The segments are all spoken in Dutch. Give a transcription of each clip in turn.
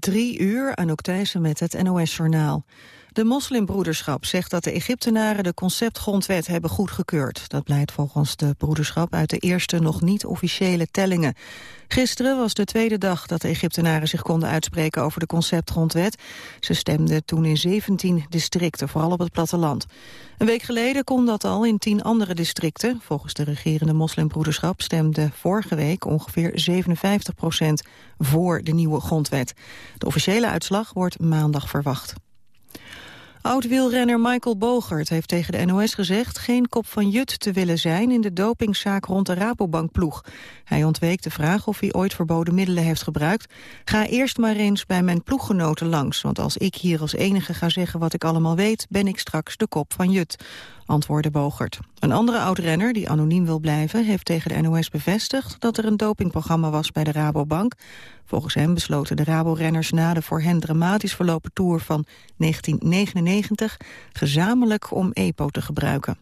Drie uur, Anouk Thijssen met het NOS-journaal. De moslimbroederschap zegt dat de Egyptenaren de conceptgrondwet hebben goedgekeurd. Dat blijkt volgens de broederschap uit de eerste nog niet officiële tellingen. Gisteren was de tweede dag dat de Egyptenaren zich konden uitspreken over de conceptgrondwet. Ze stemden toen in 17 districten, vooral op het platteland. Een week geleden kon dat al in 10 andere districten. Volgens de regerende moslimbroederschap stemde vorige week ongeveer 57 procent voor de nieuwe grondwet. De officiële uitslag wordt maandag verwacht. Oud-wielrenner Michael Bogert heeft tegen de NOS gezegd... geen kop van jut te willen zijn in de dopingzaak rond de Rabobankploeg. Hij ontweek de vraag of hij ooit verboden middelen heeft gebruikt. Ga eerst maar eens bij mijn ploeggenoten langs... want als ik hier als enige ga zeggen wat ik allemaal weet... ben ik straks de kop van jut antwoordde Bogert. Een andere oud-renner, die anoniem wil blijven, heeft tegen de NOS bevestigd dat er een dopingprogramma was bij de Rabobank. Volgens hem besloten de Rabo-renners na de voor hen dramatisch verlopen Tour van 1999 gezamenlijk om EPO te gebruiken.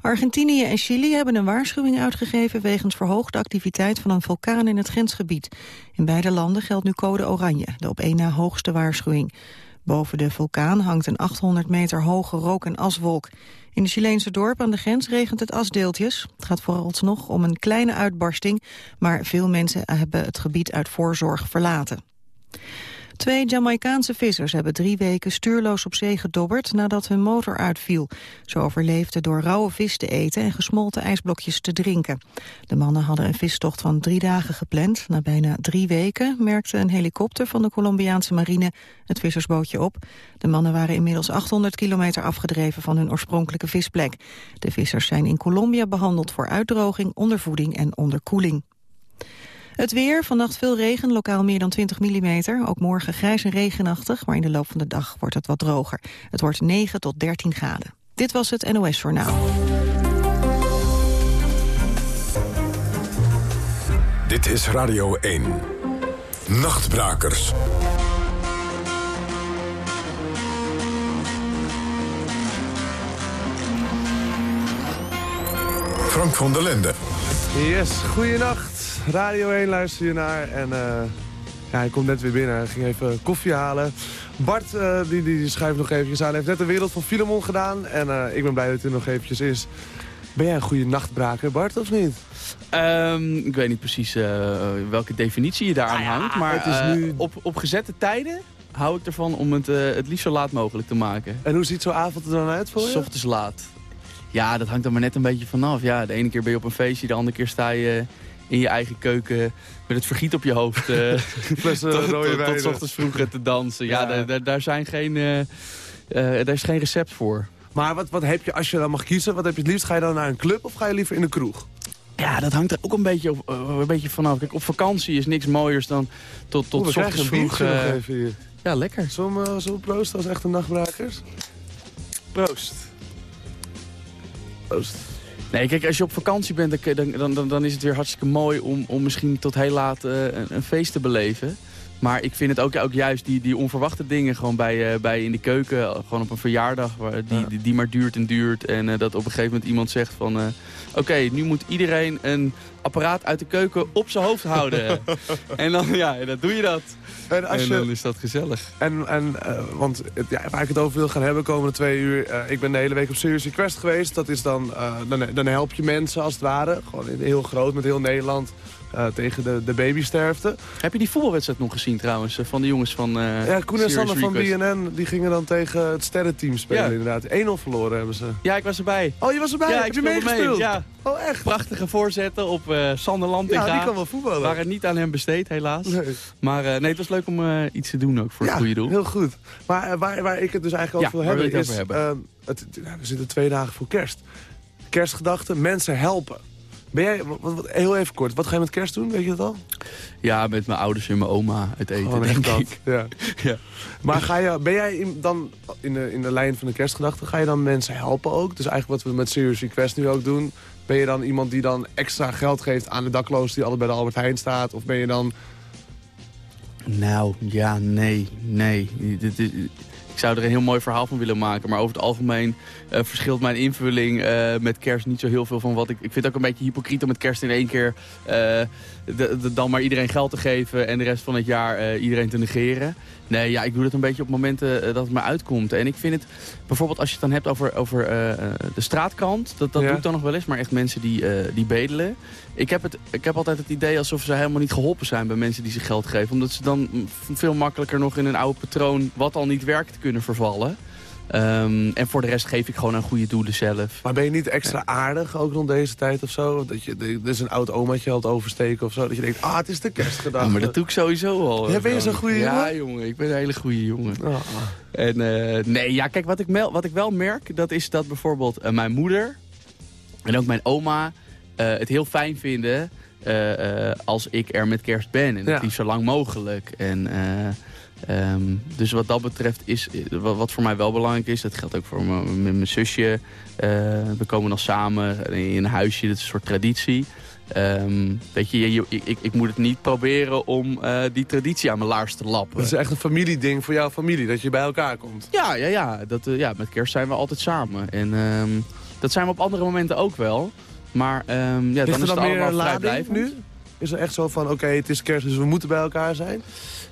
Argentinië en Chili hebben een waarschuwing uitgegeven wegens verhoogde activiteit van een vulkaan in het grensgebied. In beide landen geldt nu code oranje, de op één na hoogste waarschuwing. Boven de vulkaan hangt een 800 meter hoge rook- en aswolk. In de Chileense dorp aan de grens regent het asdeeltjes. Het gaat vooralsnog om een kleine uitbarsting, maar veel mensen hebben het gebied uit voorzorg verlaten. Twee Jamaicaanse vissers hebben drie weken stuurloos op zee gedobberd nadat hun motor uitviel. Ze overleefden door rauwe vis te eten en gesmolten ijsblokjes te drinken. De mannen hadden een vistocht van drie dagen gepland. Na bijna drie weken merkte een helikopter van de Colombiaanse marine het vissersbootje op. De mannen waren inmiddels 800 kilometer afgedreven van hun oorspronkelijke visplek. De vissers zijn in Colombia behandeld voor uitdroging, ondervoeding en onderkoeling. Het weer, vannacht veel regen, lokaal meer dan 20 mm. Ook morgen grijs en regenachtig, maar in de loop van de dag wordt het wat droger. Het wordt 9 tot 13 graden. Dit was het NOS Journaal. Dit is Radio 1. Nachtbrakers. Frank van der Linden. Yes, goeienacht. Radio 1 luister je naar. En uh, ja, hij komt net weer binnen. Hij ging even koffie halen. Bart, uh, die, die schuift nog eventjes aan. Hij heeft net de wereld van Filemon gedaan. En uh, ik ben blij dat hij nog eventjes is. Ben jij een goede nachtbraker, Bart, of niet? Um, ik weet niet precies welke definitie je daaraan ah, hangt. Maar het is nu... op, op gezette tijden hou ik ervan om het het liefst zo laat mogelijk te maken. En hoe ziet zo'n avond er dan uit voor je? Ochtends laat. Ja, dat hangt er maar net een beetje vanaf. Ja, de ene keer ben je op een feestje, de andere keer sta je in je eigen keuken met het vergiet op je hoofd. Uh, Plus, uh, tot, tot, tot, ochtends vroeg te dansen. Ja, ja. Daar, daar, zijn geen, uh, daar is geen recept voor. Maar wat, wat heb je, als je dan mag kiezen, wat heb je het liefst? Ga je dan naar een club of ga je liever in de kroeg? Ja, dat hangt er ook een beetje, op, een beetje vanaf. Kijk, op vakantie is niks mooiers dan tot, tot Oeh, ochtends vroeg. hier. Ja, lekker. Zullen we, zullen we proosten als echte nachtbrakers? Proost. Proost. Nee, kijk, als je op vakantie bent, dan, dan, dan, dan is het weer hartstikke mooi om, om misschien tot heel laat uh, een, een, feest te beleven. Maar ik vind het ook, ook juist die, die onverwachte dingen gewoon bij, uh, bij in de keuken. Gewoon op een verjaardag waar die, die, die, maar duurt en duurt. En uh, dat op een gegeven moment iemand zegt van... Oké, nu moet iedereen een apparaat uit de keuken op zijn hoofd houden. en dan, ja, dan doe je dat. En, als je, en dan is dat gezellig. En, en want ja, waar ik het over wil gaan hebben komende twee uur... Ik ben de hele week op Serious Request geweest. Dat is dan, dan, dan help je mensen als het ware. Gewoon heel groot met heel Nederland. Uh, tegen de, de babysterfte. Heb je die voetbalwedstrijd nog gezien trouwens? Van de jongens van uh, Ja, Koen en Sander van BNN die gingen dan tegen het sterrenteam spelen ja. inderdaad. 1-0 verloren hebben ze. Ja, ik was erbij. Oh, je was erbij? Ja, Heb je meegespeeld? Mee. Ja. Oh, echt? Prachtige voorzetten op uh, Sander Lantinga. Ja, die kan wel voetballen. Waren niet aan hem besteed, helaas. Nee. Maar nee, het was leuk om iets te doen ook voor ja, het goede doel. heel goed. Maar waar, waar ik het dus eigenlijk over wil hebben is... Het, nou, er zitten twee dagen voor kerst. Kerstgedachten, mensen helpen. Ben jij, wat, wat, heel even kort, wat ga je met kerst doen? Weet je dat al? Ja, met mijn ouders en mijn oma het eten, oh, denk dat. ik. Ja. ja. Maar ga je, ben jij in, dan in de, in de lijn van de kerstgedachten, ga je dan mensen helpen ook? Dus eigenlijk wat we met Serious Request nu ook doen. Ben je dan iemand die dan extra geld geeft aan de dakloos die altijd bij de Albert Heijn staat? Of ben je dan... Nou, ja, nee, nee. Ik zou er een heel mooi verhaal van willen maken. Maar over het algemeen uh, verschilt mijn invulling uh, met kerst niet zo heel veel van wat ik... Ik vind het ook een beetje hypocriet om met kerst in één keer uh, de, de, dan maar iedereen geld te geven... en de rest van het jaar iedereen te negeren. Nee, ja, ik doe dat een beetje op momenten dat het me uitkomt. En ik vind het, bijvoorbeeld als je het dan hebt over, over de straatkant... dat, dat doe ik dan nog wel eens, maar echt mensen die, die bedelen. Ik heb, het, ik heb altijd het idee alsof ze helemaal niet geholpen zijn bij mensen die ze geld geven. Omdat ze dan veel makkelijker nog in een oude patroon, wat al niet werkt, kunnen vervallen. Um, en voor de rest geef ik gewoon aan goede doelen zelf. Maar ben je niet extra aardig ook rond deze tijd of zo? Dat je er is een oud omaatje al oversteken of zo. Dat je denkt, ah, het is de kerstgedag. Ja, maar dat doe ik sowieso al. Ja, ben je zo'n goede jongen? Ja, jongen. Ik ben een hele goede jongen. Oh. En uh, nee, ja, kijk, wat ik, wat ik wel merk, dat is dat bijvoorbeeld uh, mijn moeder en ook mijn oma uh, het heel fijn vinden als ik er met kerst ben. En het liefst zo lang mogelijk. En... Um, dus wat dat betreft is, wat voor mij wel belangrijk is, dat geldt ook voor mijn zusje. Uh, we komen dan samen in een huisje, dat is een soort traditie. Um, weet je, je, ik, ik, moet het niet proberen om uh, die traditie aan mijn laars te lappen. Het is echt een familieding voor jouw familie, dat je bij elkaar komt. Ja, ja, ja. Dat, uh, ja met kerst zijn we altijd samen. En um, dat zijn we op andere momenten ook wel. Maar um, ja, is dan is dan het meer allemaal lading nu? Is er echt zo van, oké, okay, het is kerst, dus we moeten bij elkaar zijn?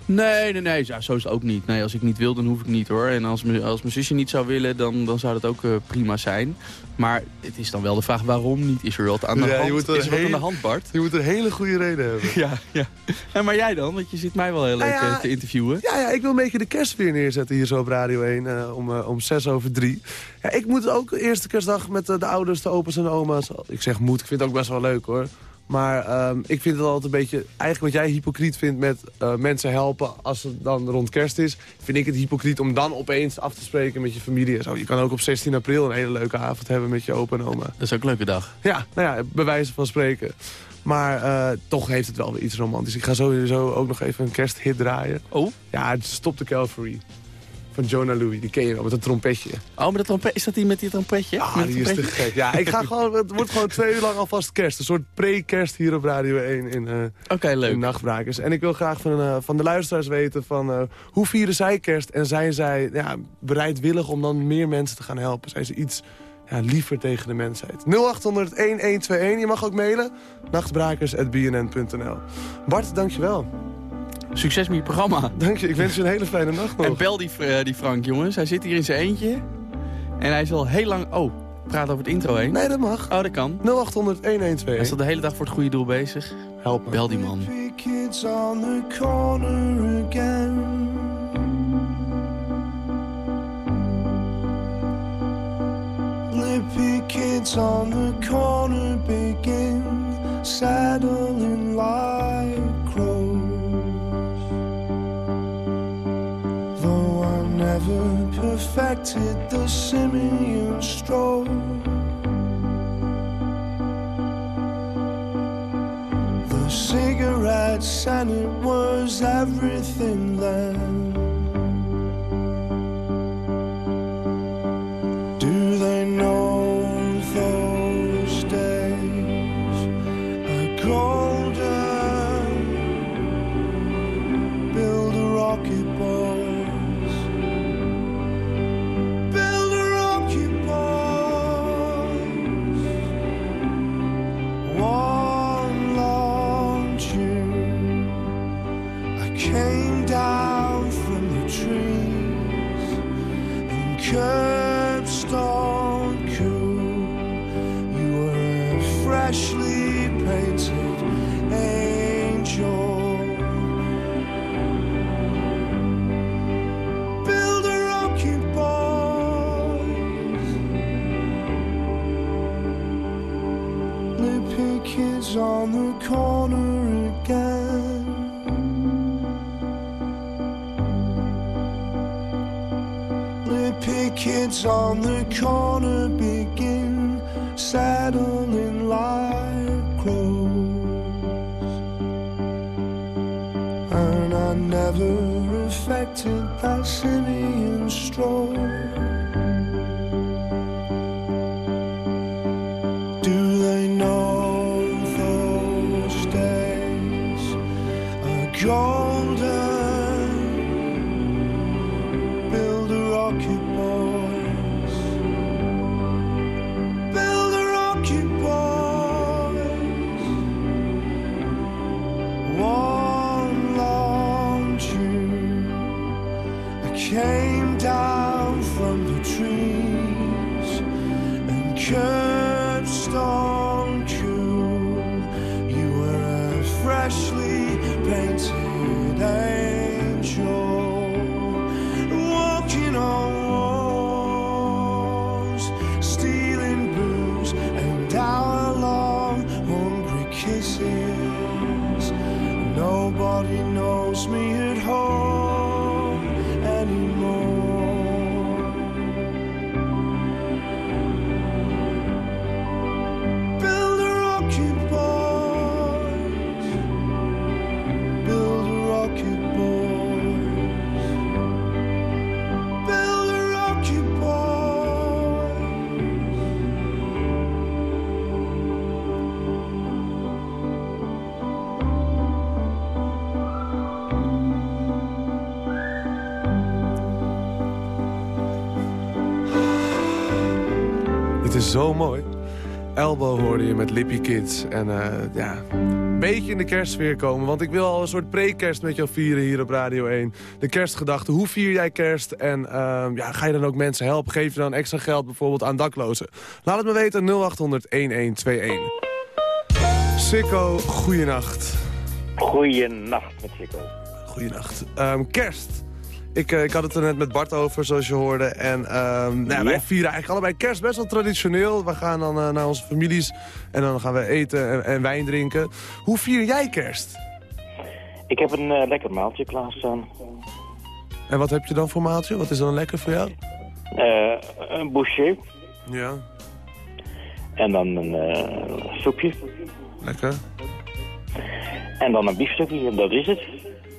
Nee, nee, nee. Ja, zo is het ook niet. Nee, als ik niet wil, dan hoef ik niet hoor. En als, als mijn zusje niet zou willen, dan, dan zou dat ook uh, prima zijn. Maar het is dan wel de vraag waarom niet. Is er wat aan de ja, hand? Is er wat aan de hand, Bart? Je moet een hele goede reden hebben. Ja, ja. En maar jij dan? Want je zit mij wel heel leuk ja, te interviewen. Ja, ja, ik wil een beetje de kerst weer neerzetten hier zo op Radio 1 uh, om, uh, om 6 over 3. Ja, ik moet ook eerste kerstdag met de ouders, de opa's en de oma's. Ik zeg moet, ik vind het ook best wel leuk hoor. Maar um, ik vind het altijd een beetje... Eigenlijk wat jij hypocriet vindt met uh, mensen helpen als het dan rond kerst is... vind ik het hypocriet om dan opeens af te spreken met je familie en zo. Je kan ook op 16 april een hele leuke avond hebben met je opa en oma. Dat is ook een leuke dag. Ja, nou ja, bij wijze van spreken. Maar uh, toch heeft het wel weer iets romantisch. Ik ga sowieso ook nog even een kersthit draaien. Oh? Ja, Stop the Calvary van Jonah Louis. Die ken je wel, met een trompetje. Oh, met dat trompet, is dat die met die trompetje? Ah, die is te gek. Ja, ik ga gewoon, het wordt gewoon twee uur lang alvast kerst. Een soort pre-kerst hier op Radio 1 in, uh, okay, leuk. in Nachtbrakers. En ik wil graag van, uh, van de luisteraars weten van uh, hoe vieren zij kerst? En zijn zij ja, bereidwillig om dan meer mensen te gaan helpen? Zijn ze iets ja, liever tegen de mensheid? 0800-1121. Je mag ook mailen. Nachtbrakers.bnn.nl Bart, dankjewel. Succes met je programma. Dank je, ik wens je een hele fijne nacht nog. En bel die, uh, die Frank, jongens. Hij zit hier in zijn eentje. En hij is al heel lang... Oh, praat over het intro heen. Nee, dat mag. Oh, dat kan. 0800 1121. Hij is al de hele dag voor het goede doel bezig. Help me. Bel die man. Lippy kids on the corner begin Saddling never perfected the simian stroll The cigarettes and it was everything then Kids on the corner begin saddling like crows. And I never affected that simian stroll. Zo mooi. Elbow hoorde je met Lippy Kids. En eh, ja, een beetje in de kerstsfeer komen. Want ik wil al een soort pre-kerst met jou vieren hier op Radio 1. De kerstgedachte. Hoe vier jij kerst? En ehm, ja, ga je dan ook mensen helpen? Geef je dan extra geld bijvoorbeeld aan daklozen? Laat het me weten. 0800-1121. Sikko, goeienacht. Goeienacht met Sikko. Goeienacht. Ehm, kerst. Ik, eh, ik had het er net met Bart over, zoals je hoorde. En ehm, nou, wij vieren eigenlijk allebei kerst best wel traditioneel. We gaan dan eh, naar onze families en dan gaan we eten en, en wijn drinken. Hoe vier jij kerst? Ik heb een eh, lekker maaltje klaarstaan. En wat heb je dan voor maaltje? Wat is dan lekker voor jou? Een boucher Ja, en dan een soepje. lekker. En dan een biefstukje en dat is het.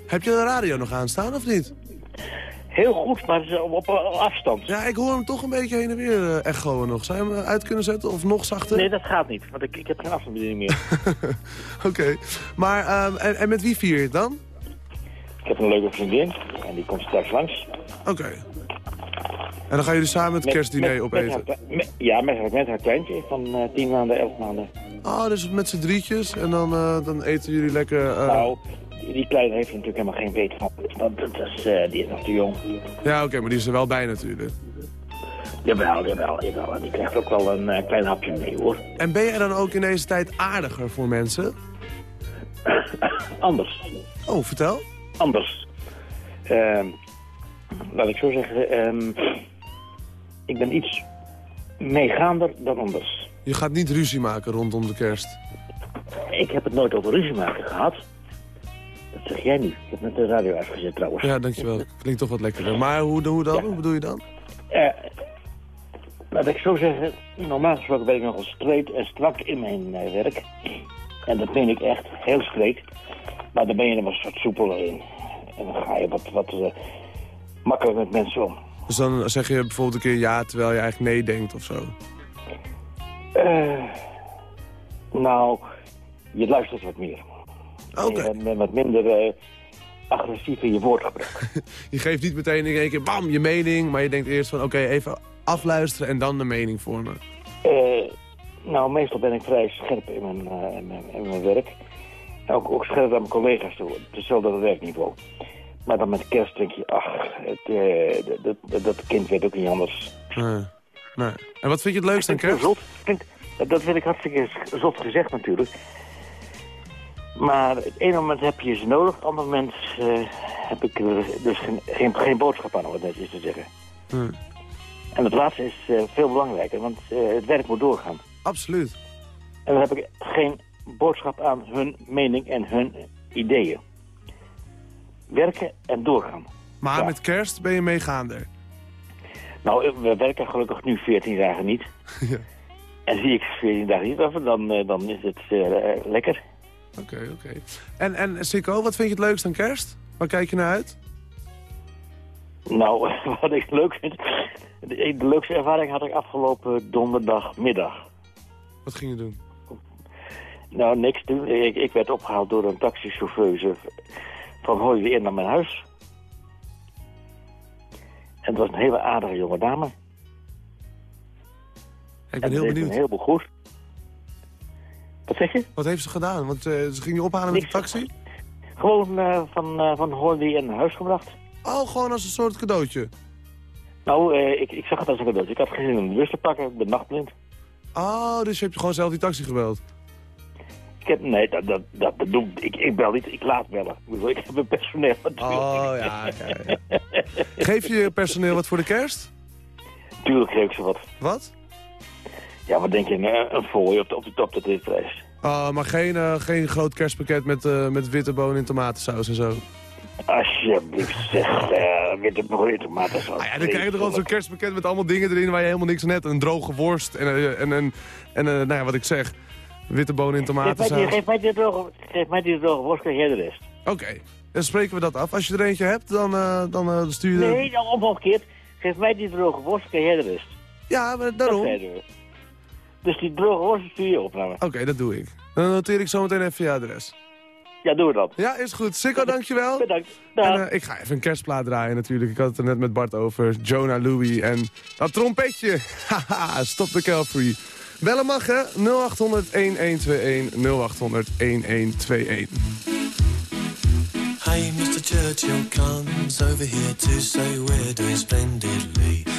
Heb je de radio nog aanstaan of niet? Heel goed, maar het is op, afstand. Ja, ik hoor hem toch een beetje heen en weer uh, echoen nog. Zou je hem eh, uit kunnen zetten of nog zachter? Nee, dat gaat niet, want ik, ik heb geen afstandsbediening meer. Oké. Maar, ehm, en, en met wie vier je het dan? ik heb een leuke vriendin en die komt straks langs. Oké. En dan gaan jullie samen het Met- kerstdiner met- opeten? met haar- met- ja, met haar, met haar kleintje van eh 10 maanden, 11 maanden. Oh, dus met z'n drietjes en dan, eh, dan eten jullie lekker... Nou, die, kleine heeft er natuurlijk helemaal geen weet van. Want dat is, eh, die is nog te jong. Ja, oké, maar die is er wel bij natuurlijk. Jawel, jawel, jawel. En die krijgt ook wel een eh, klein hapje mee, hoor. En ben jij dan ook in deze tijd aardiger voor mensen? Anders. Oh, vertel. Anders. Ehm, laat ik zo zeggen, ehm, ik ben iets meegaander dan anders. Je gaat niet ruzie maken rondom de kerst. Ik heb het nooit over ruzie maken gehad. Zeg jij nu. Ik heb net de radio uitgezet trouwens. Ja, dankjewel. Klinkt toch wat lekkerder. Maar hoe, hoe dan? Ja. Hoe bedoel je dan? Eh, laat ik zo zeggen, normaal gesproken ben ik nogal streed en strak in mijn eh, werk. En dat meen ik echt, heel streed. Maar dan ben je er wat soepeler in. En dan ga je wat, wat eh, makkelijk met mensen om. Dus dan zeg je bijvoorbeeld een keer ja, terwijl je eigenlijk nee denkt of zo. Eh, nou, je luistert wat meer. Oké. Je bent wat minder eh, agressief in je woordgebruik. Je geeft niet meteen in één keer bam, je mening. Maar je denkt eerst van oké, even afluisteren en dan de mening vormen. Eh, nou, meestal ben ik vrij scherp in mijn, eh, in mijn, in mijn werk. En ook, ook scherp aan mijn collega's toe. Hetzelfde op het werkniveau. Maar dan met kerst denk je, ach, het, eh, dat, dat, dat kind weet ook niet anders. Nee. nee. En wat vind je het leukste aan kerst? zot. Dat vind ik hartstikke zot gezegd natuurlijk. Maar het ene moment heb je ze nodig, het andere moment eh, heb ik er dus geen, geen, geen boodschap aan, om het netjes te zeggen. Hmm. En het laatste is eh, veel belangrijker, want eh, het werk moet doorgaan. Absoluut. En dan heb ik geen boodschap aan hun mening en hun ideeën. Werken en doorgaan. Maar Ja. met kerst ben je meegaander. Nou, we werken gelukkig nu 14 dagen niet. Ja. En zie ik 14 dagen niet af, dan, dan is het lekker. Oké, oké. En, en Sikko, wat vind je het leukst aan kerst? Waar kijk je naar uit? Nou, wat ik leuk vind... De, de leukste ervaring had ik afgelopen donderdagmiddag. Wat ging je doen? Nou, niks doen. Ik, ik werd opgehaald door een taxichauffeuse van Hooi weer naar mijn huis. En het was een hele aardige jonge dame. Ik ben en heel benieuwd. Een heleboel goed. Wat zeg je? Wat heeft ze gedaan? Want eh, ze ging je ophalen met de taxi? Gewoon eh, van, eh van Hoornwie naar huis gebracht. Oh, gewoon als een soort cadeautje? Nou, ik, ik zag het als een cadeautje. Ik had geen zin om de bus te pakken, ik ben nachtblind. Oh, dus je hebt gewoon zelf die taxi gebeld? Ik heb, nee, dat, dat, dat, doe ik. Ik bel niet, ik laat bellen. Ik heb een personeel. Oh, ja, oké. Geef je je personeel wat voor de kerst? Tuurlijk geef ik ze wat. Wat? Ja, wat denk je, een, een fooi op de, op de top, dat is. Oh, maar geen, eh, geen groot kerstpakket met, eh, met witte bonen in tomatensaus en zo? Alsjeblieft, zeg, uh, witte brood, tomaten. Ah ja, dan krijg je toch al zo'n kerstpakket met allemaal dingen erin waar je helemaal niks aan hebt. Een droge worst en, eh, en, en, en eh, nou ja, wat ik zeg, witte bonen in Geef mij, die, tomatensaus. geef, mij die droge, geef mij die droge worst, krijg jij de rest. Oké, dan spreken we dat af. Als je er eentje hebt, dan, eh, dan eh, stuur je... Nee, nou, omgekeerd. Geef mij die droge worst, krijg jij de rest. Ja, maar daarom. Dus die droge worst stuur je op naar me. dat doe ik. Dan noteer ik zo meteen even je adres. Ja, doen we dat. Ja, is goed. Sikko, dankjewel. Bedankt. En eh, ik ga even een kerstplaat draaien natuurlijk. Ik had het er net met Bart over. Jonah Louie en dat trompetje. Haha, stop the Calvary. Bellen mag hè? 0800 1121 0800 1121. Hey, Mr. Churchill comes over here to say we're doing splendidly.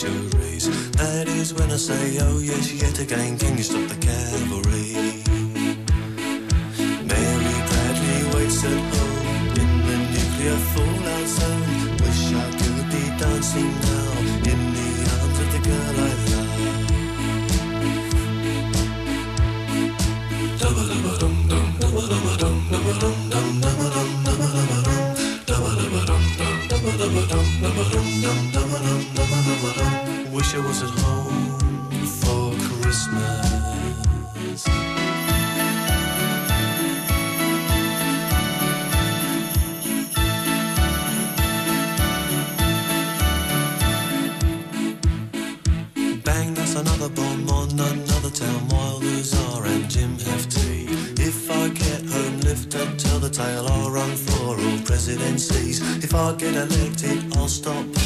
centuries. That is when I say, oh yes, yet again, can you stop the cavalry? Mary Bradley waits at home in the nuclear fallout zone. Wish I could be dancing now in the arms of the girl I love. At home for Christmas. Bang, that's another bomb on another town. And Jim. If I get home, lift up, tell the tale. I'll run for all presidencies. If I get elected, I'll stop.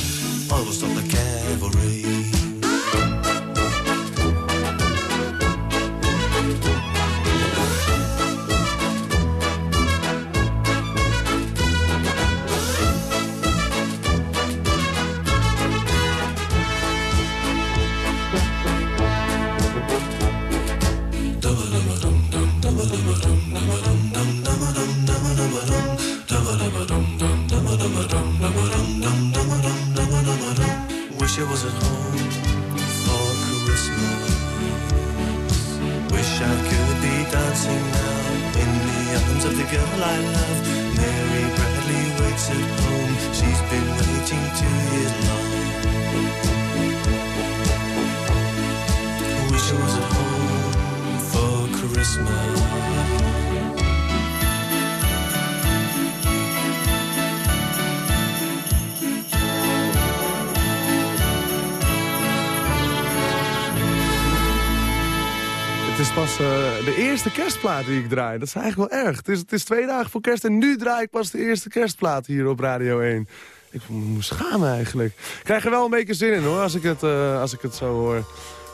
Is pas eh, de eerste kerstplaat die ik draai. Dat is eigenlijk wel erg. Het is, het is twee dagen voor kerst en nu draai ik pas de eerste kerstplaat hier op Radio 1. Ik voel me schamen eigenlijk. Ik krijg er wel een beetje zin in hoor, als ik het, eh, als ik het zo hoor.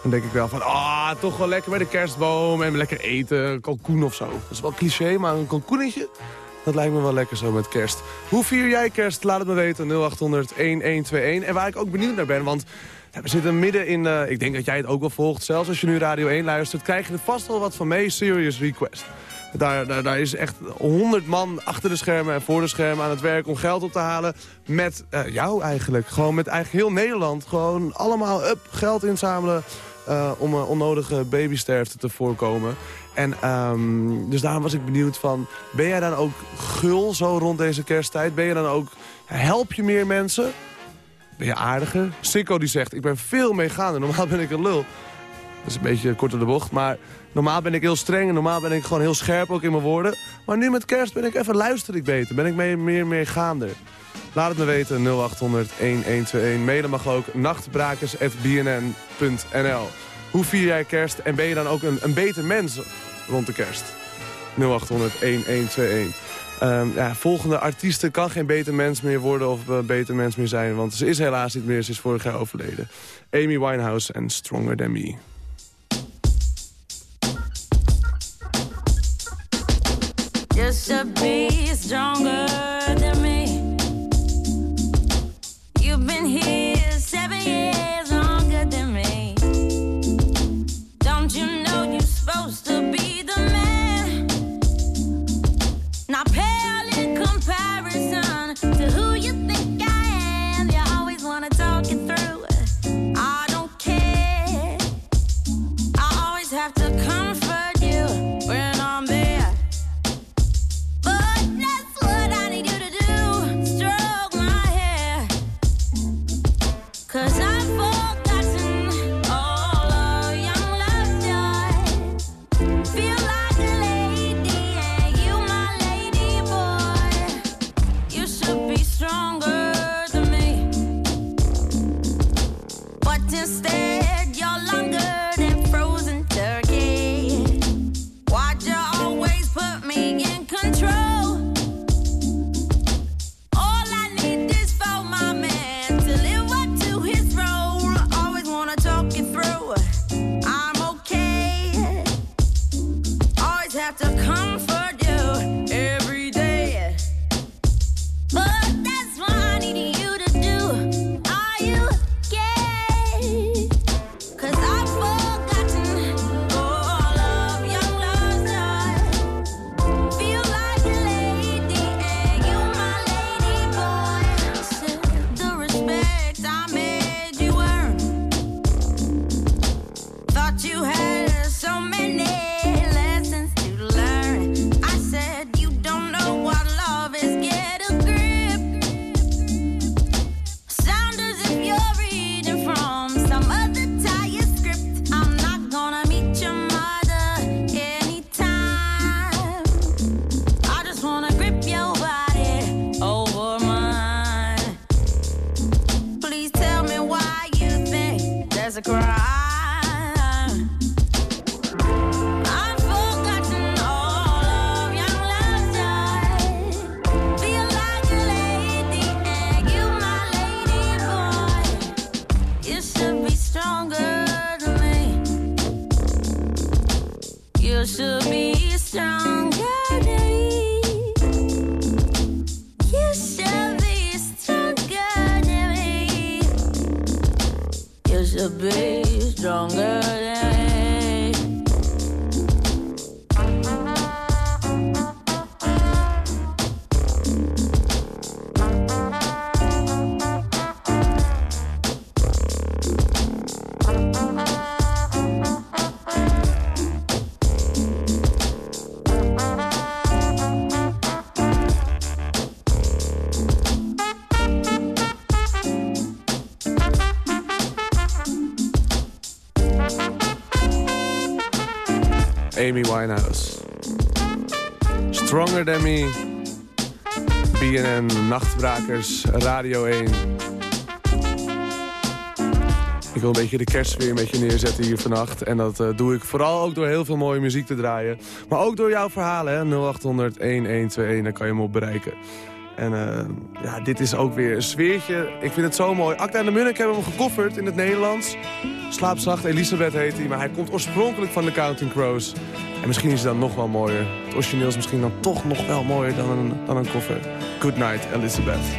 Dan denk ik wel van, ah, toch wel lekker bij de kerstboom en lekker eten, kalkoen of zo. Dat is wel cliché, maar een kalkoenetje, dat lijkt me wel lekker zo met kerst. Hoe vier jij kerst? Laat het me weten, 0800-1121. En waar ik ook benieuwd naar ben, want we zitten midden in, eh, ik denk dat jij het ook wel volgt. Zelfs als je nu Radio 1 luistert, krijg je er vast wel wat van mee. Serious Request. Daar, daar, daar is echt 100 man achter de schermen en voor de schermen aan het werk om geld op te halen. Met eh, jou eigenlijk. Gewoon met eigenlijk heel Nederland. Gewoon allemaal up, geld inzamelen. eh, om onnodige babysterfte te voorkomen. En ehm, dus daarom was ik benieuwd van... Ben jij dan ook gul zo rond deze kersttijd? Ben je dan ook... Help je meer mensen? Ben je aardiger? Sikko die zegt, ik ben veel meegaander. Normaal ben ik een lul. Dat is een beetje kort op de bocht. Maar normaal ben ik heel streng en normaal ben ik gewoon heel scherp ook in mijn woorden. Maar nu met kerst ben ik even luister ik beter. Ben ik meer, meer, gaander. Laat het me weten, 0800 1121. Mailen mag ook nachtbrakers.bnn.nl. Hoe vier jij kerst en ben je dan ook een, een beter mens rond de kerst? 0800 1121. Um, ja, volgende artiesten kan geen beter mens meer worden of een beter mens meer zijn. Want ze is helaas niet meer, ze is vorig jaar overleden. Amy Winehouse en Stronger Than Me. Just to be stronger than me. You've been here seven years longer than me. Don't you a crime. Amy Winehouse. Stronger Than Me. BNN, Nachtbrakers, Radio 1. Ik wil een beetje de kerstsfeer een beetje neerzetten hier vannacht. En dat eh, doe ik vooral ook door heel veel mooie muziek te draaien. Maar ook door jouw verhalen, hè. 0800 1121, daar kan je me op bereiken. En eh, ja, dit is ook weer een sfeertje. Ik vind het zo mooi. Acta en de Munnik hebben hem gecoverd in het Nederlands. Slaapzacht, Elisabeth heet hij. Maar hij komt oorspronkelijk van de Counting Crows. En misschien is hij dan nog wel mooier. Het origineel is misschien dan toch nog wel mooier dan een, dan een cover. Good night, Elizabeth.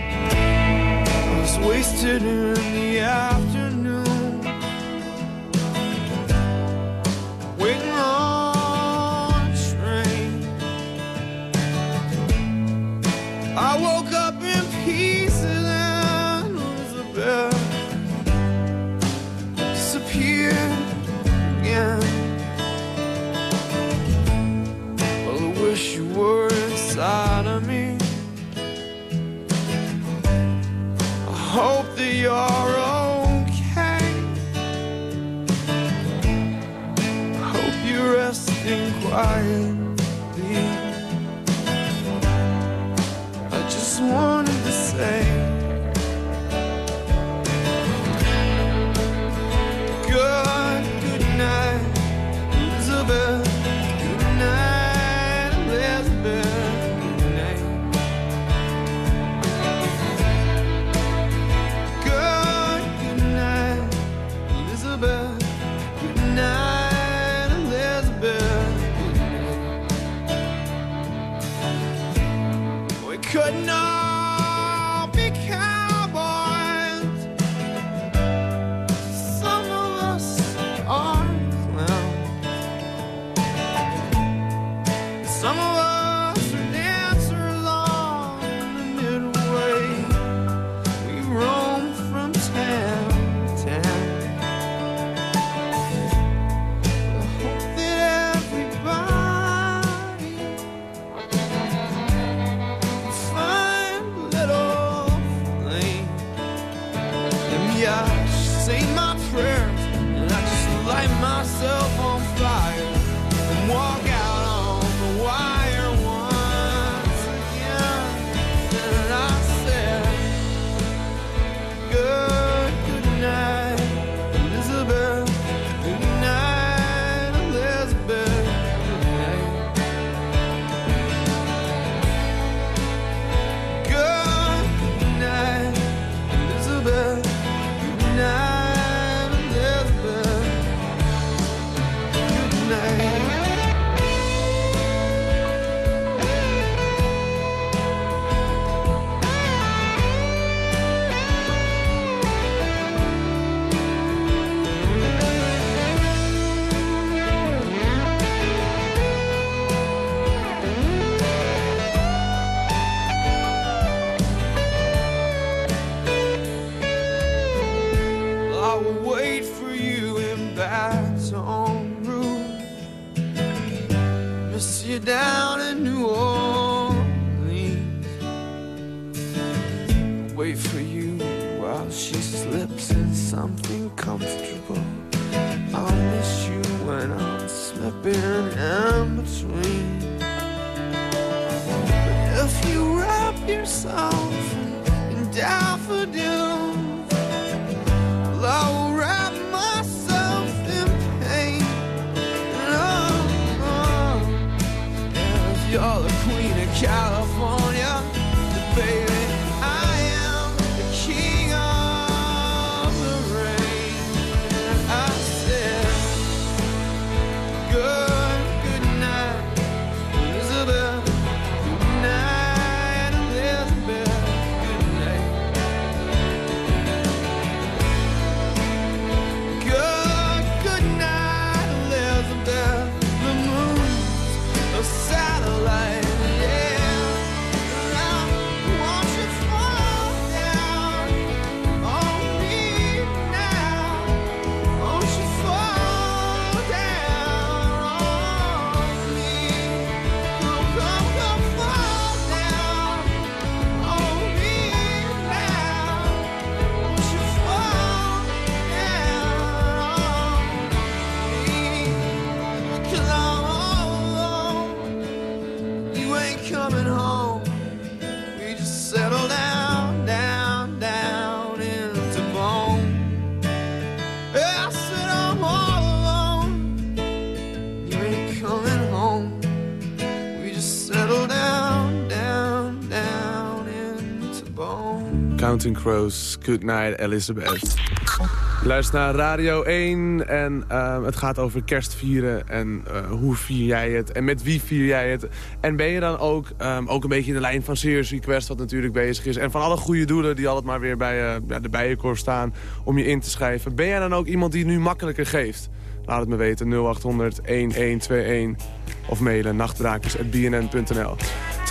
Crows, Good Night Elizabeth. Luister naar Radio 1 en ehm, het gaat over kerstvieren en eh, hoe vier jij het en met wie vier jij het. En ben je dan ook, ehm, ook een beetje in de lijn van Serious Request wat natuurlijk bezig is. En van alle goede doelen die altijd maar weer bij uh, de bijenkorf staan om je in te schrijven. Ben jij dan ook iemand die nu makkelijker geeft? Laat het me weten, 0800 1121 of mailen nachtdrakers.bnn.nl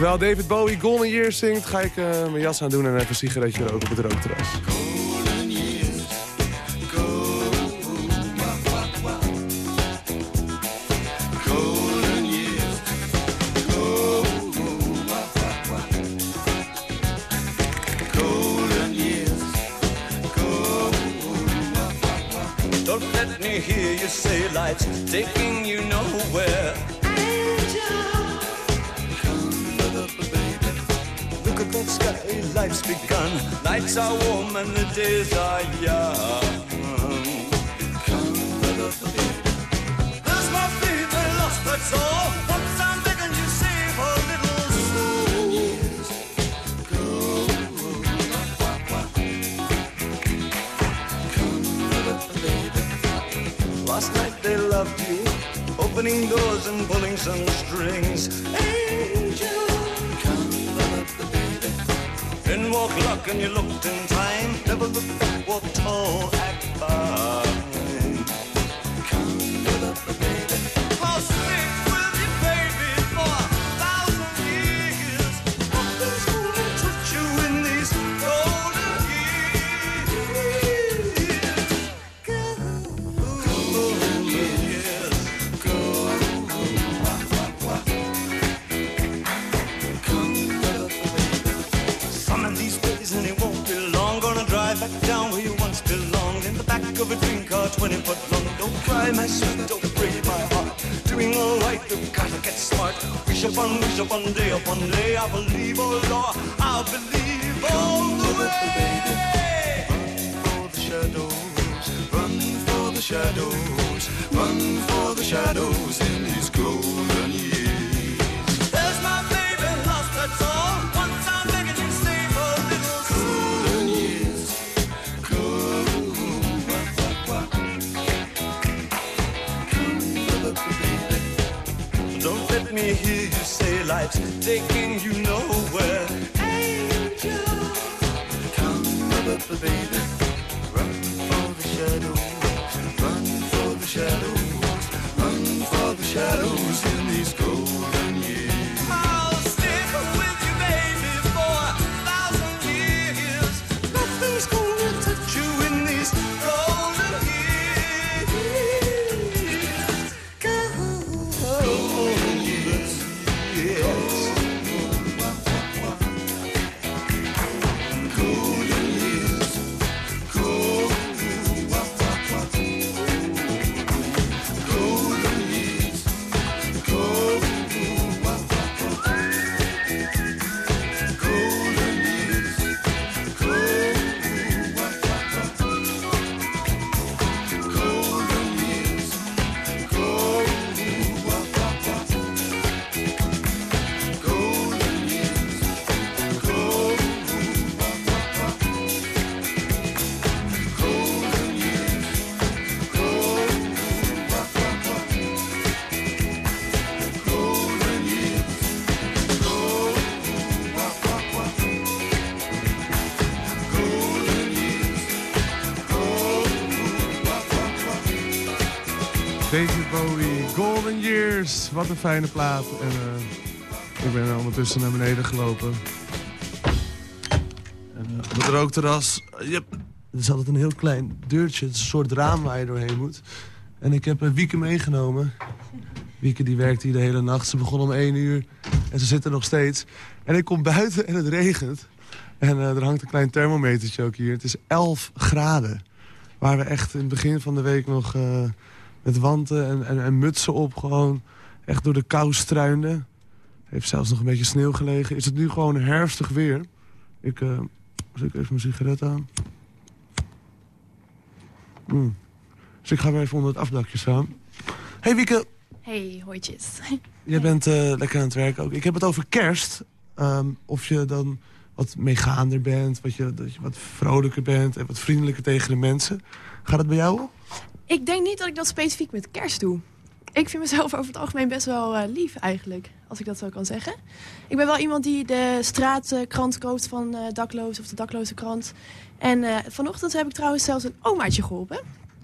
Terwijl David Bowie Golden Years zingt, ga ik eh, mijn jas aan doen en even een sigaretje roken op het rookterras. Sky, life's begun. Nights are warm and the days are young. Come, brother, There's my baby lost, that's all. Once I'm you, save a little soul. Last night they loved you, opening doors and pulling some strings. Angel, walk luck and you looked in time. Never looked back, walk tall, act fine. Dream 20 foot long. Don't cry, my sweet, don't break my heart. Doing alright, you've gotta get smart. Wish upon, wish upon, day upon day. I believe, oh Lord, I believe all the way. Run for the shadows, run for the shadows, run for the shadows me hear you say life's taking you nowhere. Angel, come baby, run for the shadows, run for the shadows, run for the shadows Golden Years. Wat een fijne plaat. En eh, ik ben ondertussen naar beneden gelopen. En eh, op het rookterras, uh, yep, er is altijd een heel klein deurtje. Het is een soort raam waar je doorheen moet. En ik heb uh, Wieke meegenomen. Wieke die werkt hier de hele nacht. Ze begon om 1 uur en ze zit er nog steeds. En ik kom buiten en het regent. En eh, er hangt een klein thermometertje ook hier. Het is 11 graden. Waar we echt in het begin van de week nog eh, met wanten en, en, en mutsen op... gewoon echt door de kou struinden. Heeft zelfs nog een beetje sneeuw gelegen. Is het nu gewoon herfstig weer. Ik eh, zet ik even mijn sigaret aan. Mm. Dus ik ga weer even onder het afdakje staan. Hey Wieke, Hey, hooitjes. jij bent eh, lekker aan het werk ook. Ik heb het over kerst. Ehm, of je dan wat meegaander bent, wat je, dat je wat vrolijker bent... en wat vriendelijker tegen de mensen. Gaat het bij jou? Ik denk niet dat ik dat specifiek met kerst doe. Ik vind mezelf over het algemeen best wel eh, lief eigenlijk, als ik dat zo kan zeggen. Ik ben wel iemand die de straatkrant koopt van eh dakloos of de dakloze krant. En eh, vanochtend heb ik trouwens zelfs een omaatje geholpen.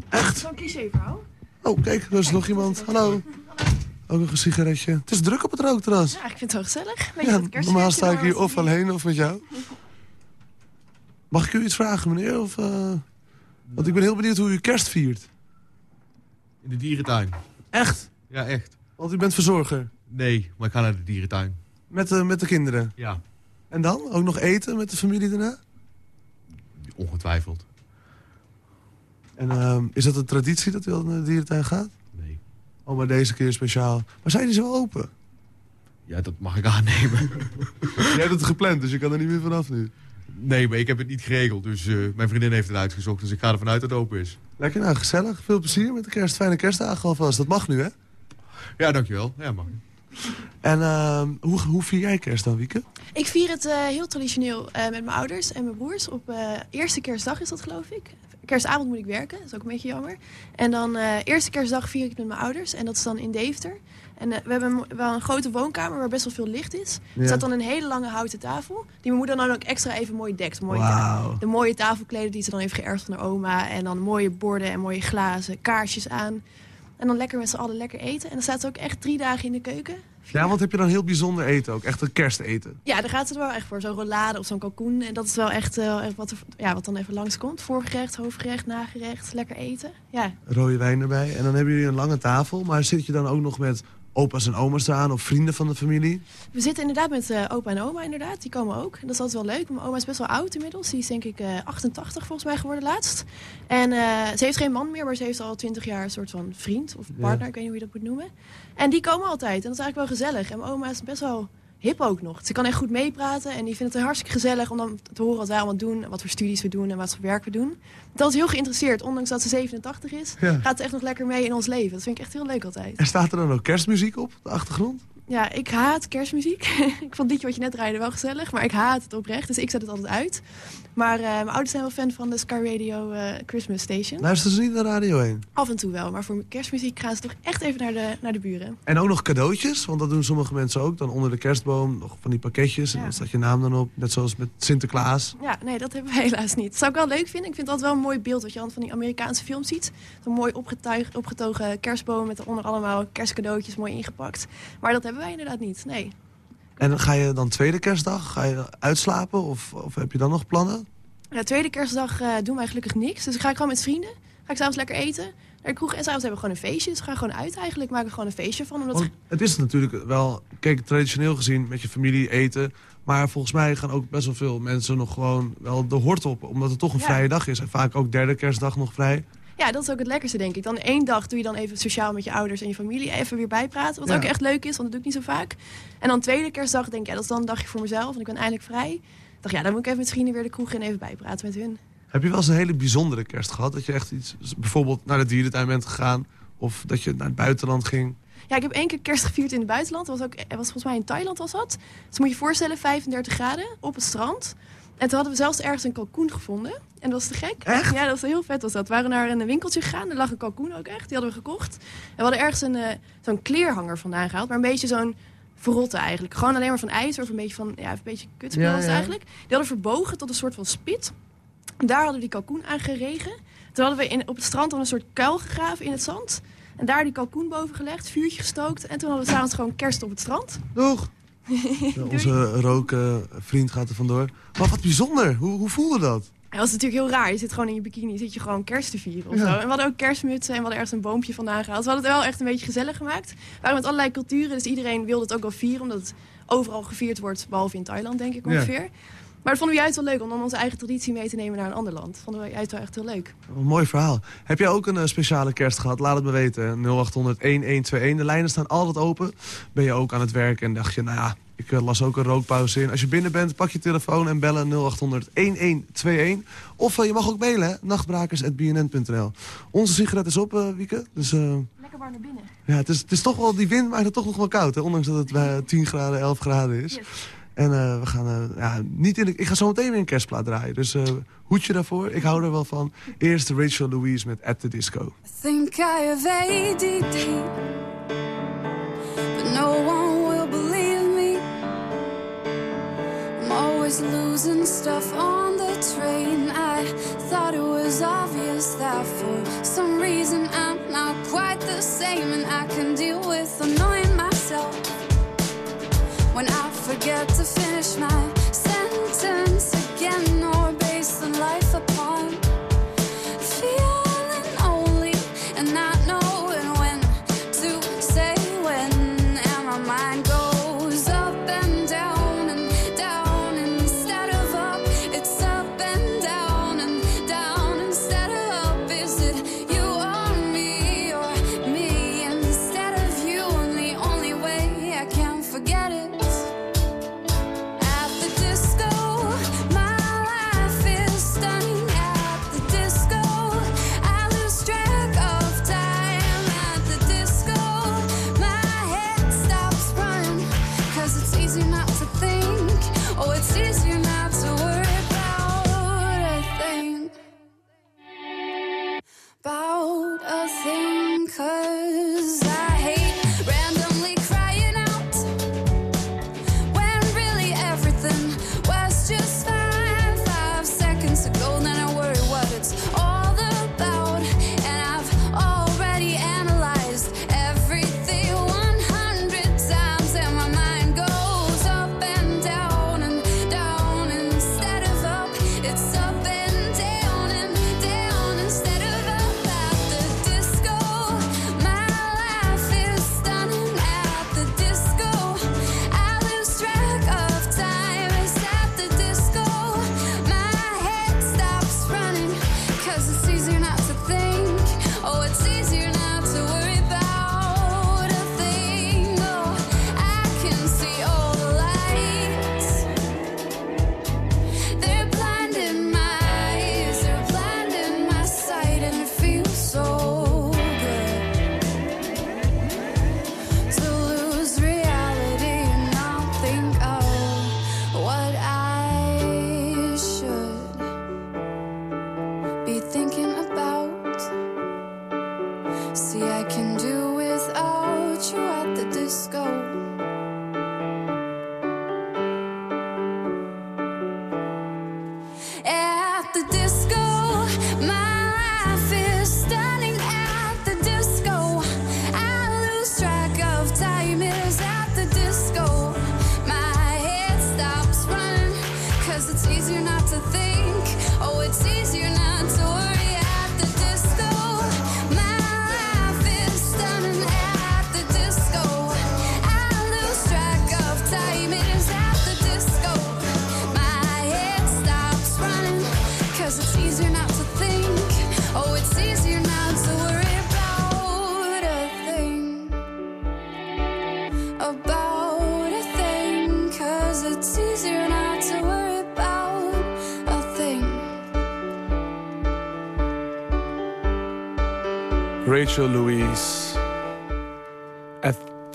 Echt? Zo'n clichéverhaal. Oh, kijk, er is nog iemand. Hallo. Ook nog een sigaretje. Het is druk op het rookterras. Ja, ik vind het wel gezellig. Weet Ja, normaal sta ik hier of alleen of met jou. Mag ik u iets vragen, meneer? Of, eh, Want ik ben heel benieuwd hoe u kerst viert. In de dierentuin. Echt? Ja, echt. Want u bent verzorger. Nee, maar ik ga naar de dierentuin. Met, de met de kinderen. Ja, En dan? Ook nog eten met de familie daarna? ongetwijfeld. En ehm, is dat een traditie dat u al naar de dierentuin gaat? Nee. Oh, maar deze keer speciaal. Maar zijn die zo open? Ja, dat mag ik aannemen. Jij hebt het gepland, dus je kan er niet meer vanaf nu. Nee, maar ik heb het niet geregeld. Dus eh, mijn vriendin heeft het uitgezocht. Dus ik ga ervan uit dat het open is. Lekker nou, gezellig. Veel plezier met de kerst. Fijne kerstdagen alvast. Dat mag nu, hè? Ja, dankjewel. Ja, mag. En ehm, hoe, hoe vier jij kerst dan, Wieke? Ik vier het eh, heel traditioneel eh, met mijn ouders en mijn broers. Op eh, eerste kerstdag is dat, geloof ik. Kerstavond moet ik werken, dat is ook een beetje jammer. En dan eh, eerste kerstdag vier ik het met mijn ouders. En dat is dan in Deventer. En eh, we hebben wel een grote woonkamer waar best wel veel licht is. Ja. Er staat dan een hele lange houten tafel. Die mijn moeder dan ook extra even mooi dekt. Mooi. De mooie tafelkleden die ze dan heeft geërfd van haar oma. En dan mooie borden en mooie glazen, kaarsjes aan. En dan lekker met z'n allen lekker eten. En dan staat ze ook echt drie dagen in de keuken. Ja, want heb je dan heel bijzonder eten ook? Echt een kersteten? Ja, daar gaat het wel echt voor. Zo'n rollade of zo'n kalkoen. En dat is wel echt, eh, echt wat, er, ja, wat dan even langskomt. Voorgerecht, hoofdgerecht, nagerecht. Lekker eten. Ja, Rode wijn erbij. En dan hebben jullie een lange tafel. Maar zit je dan ook nog met opa's en oma's eraan of vrienden van de familie? we zitten inderdaad met eh, opa en oma inderdaad. Die komen ook. Dat is altijd wel leuk. Mijn oma is best wel oud inmiddels. Die is denk ik eh, 88 volgens mij geworden laatst. En eh, ze heeft geen man meer, maar ze heeft al 20 jaar een soort van vriend of partner. Ik weet niet hoe je dat moet noemen. En die komen altijd. En dat is eigenlijk wel gezellig. En mijn oma is best wel hip ook nog. Ze kan echt goed meepraten. En die vindt het hartstikke gezellig om dan te horen wat wij allemaal doen. en Wat voor studies we doen en wat voor werk we doen. Dat is heel geïnteresseerd. Ondanks dat ze 87 is, Ja. gaat ze echt nog lekker mee in ons leven. Dat vind ik echt heel leuk altijd. En staat er dan ook kerstmuziek op de achtergrond? Ja, ik haat kerstmuziek. ik vond liedje wat je net rijde wel gezellig, maar ik haat het oprecht. Dus ik zet het altijd uit. Maar eh, mijn ouders zijn wel fan van de Sky Radio eh, Christmas Station. Luisteren ze niet naar Radio 1? Af en toe wel, maar voor kerstmuziek gaan ze toch echt even naar de, naar de buren. En ook nog cadeautjes, want dat doen sommige mensen ook. Dan onder de kerstboom nog van die pakketjes. En dan staat je naam dan op, net zoals met Sinterklaas. Ja, nee, dat hebben we helaas niet. Dat zou ik wel leuk vinden. Ik vind dat wel een mooi beeld wat je aan van die Amerikaanse films ziet. Zo'n mooi opgetogen kerstboom met eronder allemaal kerstcadeautjes mooi ingepakt. Maar dat hebben wij inderdaad niet, nee. En ga je dan tweede kerstdag, ga je uitslapen of, of heb je dan nog plannen? De tweede kerstdag eh, doen wij gelukkig niks. Dus ga ik gewoon met vrienden. Ga ik s'avonds lekker eten. Naar de kroeg. En s'avonds hebben we gewoon een feestje. Dus we gaan gewoon uit eigenlijk. Maken er gewoon een feestje van. Omdat Want het is natuurlijk wel, kijk, traditioneel gezien met je familie eten. Maar volgens mij gaan ook best wel veel mensen nog gewoon wel de hort op. Omdat het toch een Ja. vrije dag is. En vaak ook derde kerstdag nog vrij. Ja, dat is ook het lekkerste, denk ik. Dan één dag doe je dan even sociaal met je ouders en je familie even weer bijpraten. Wat Ja. ook echt leuk is, want dat doe ik niet zo vaak. En dan tweede kerstdag denk ik, ja, dat is dan een dagje voor mezelf. En ik ben eindelijk vrij. Dacht, ja, dan moet ik even met vrienden weer de kroeg in even bijpraten met hun. Heb je wel eens een hele bijzondere kerst gehad? Dat je echt iets, bijvoorbeeld naar de dierentuin bent gegaan. Of dat je naar het buitenland ging. Ja, ik heb één keer kerst gevierd in het buitenland. Dat was, ook, was volgens mij in Thailand was dat. Dus moet je je voorstellen, 35 graden op het strand. En toen hadden we zelfs ergens een kalkoen gevonden. En dat was te gek. Echt? Ja, dat was heel vet was dat. We waren naar een winkeltje gegaan. Er lag een kalkoen ook echt. Die hadden we gekocht. En we hadden ergens een, eh, zo'n kleerhanger vandaan gehaald. Maar een beetje zo'n verrotte eigenlijk. Gewoon alleen maar van ijzer of een beetje van, ja, een beetje kutspel Ja, eigenlijk. Die hadden verbogen tot een soort van spit. En daar hadden we die kalkoen aan geregen. Toen hadden we in, op het strand dan een soort kuil gegraven in het zand. En daar die kalkoen boven gelegd, vuurtje gestookt. En toen hadden we s'avonds gewoon kerst op het strand. Doeg! Onze roken vriend gaat er vandoor. Maar wat bijzonder. Hoe, hoe voelde dat? En dat is natuurlijk heel raar. Je zit gewoon in je bikini, zit je gewoon kerst te vieren of Ja. zo. En we hadden ook kerstmutsen en we hadden ergens een boompje vandaan gehaald. We hadden het wel echt een beetje gezellig gemaakt. We waren met allerlei culturen, dus iedereen wilde het ook wel vieren. Omdat het overal gevierd wordt, behalve in Thailand denk ik ongeveer. Dat vonden we juist wel leuk, om dan onze eigen traditie mee te nemen naar een ander land. Dat vonden we juist wel echt heel leuk. Een mooi verhaal. Heb jij ook een eh, speciale kerst gehad? Laat het me weten. 0800 1121. De lijnen staan altijd open. Ben je ook aan het werk en dacht je, nou ja, ik eh, las ook een rookpauze in. Als je binnen bent, pak je telefoon en bellen 0800 1121. Of eh, je mag ook mailen, nachtbrakers.bnn.nl. Onze sigaret is op, eh, Wieke. Dus eh, Lekker warm naar binnen. ja, het is, het is toch wel, die wind maakt het toch nog wel koud. Hè? Ondanks dat het bij 10 graden, 11 graden is. En eh, we gaan eh, ja, niet in de, ik ga zo meteen weer een kerstplaat draaien. Dus eh hoedje daarvoor. Ik hou er wel van. Eerst Rachel Louise met At The Disco. think I have ADD, but no one will believe me. I'm always losing stuff on the train. I thought it was obvious that for some reason I'm not quite the same, and I can deal with myself Forget to finish my